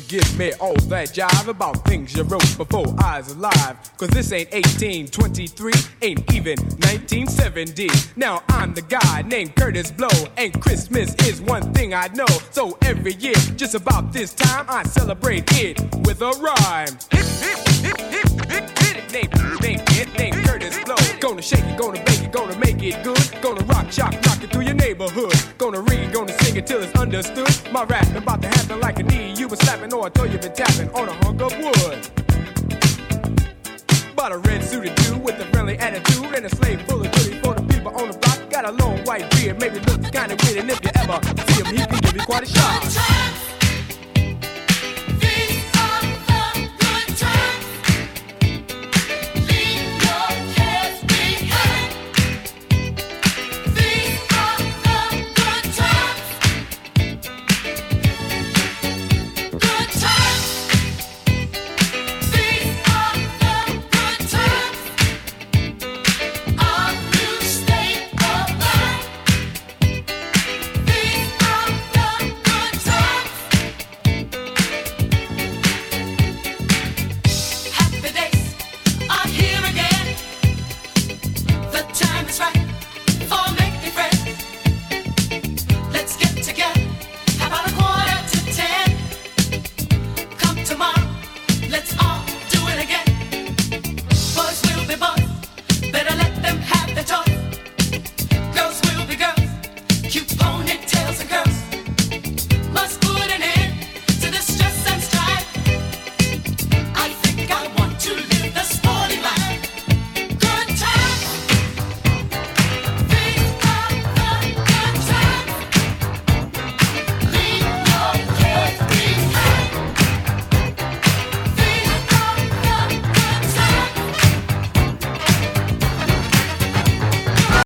give me all that jive about things you wrote before I was alive. Cause this ain't 1823, ain't even 1970. Now I'm the guy named Kurtis Blow, and Christmas is one thing I know. So every year, just about this time, I celebrate it with a rhyme. Name, name, name, name Kurtis Blow. Gonna shake it, gonna bake it, gonna make it good. Gonna rock, chop, rock it through your neighborhood. It till it's understood. My rap about to happen like a knee you been slapping or I thought you been tapping on a hunk of wood. Bought a red suited dude with a friendly attitude and a slave full of goodies for the people on the block. Got a long white beard, maybe looks kinda weird, and if you ever see him, he can give you quite a shock.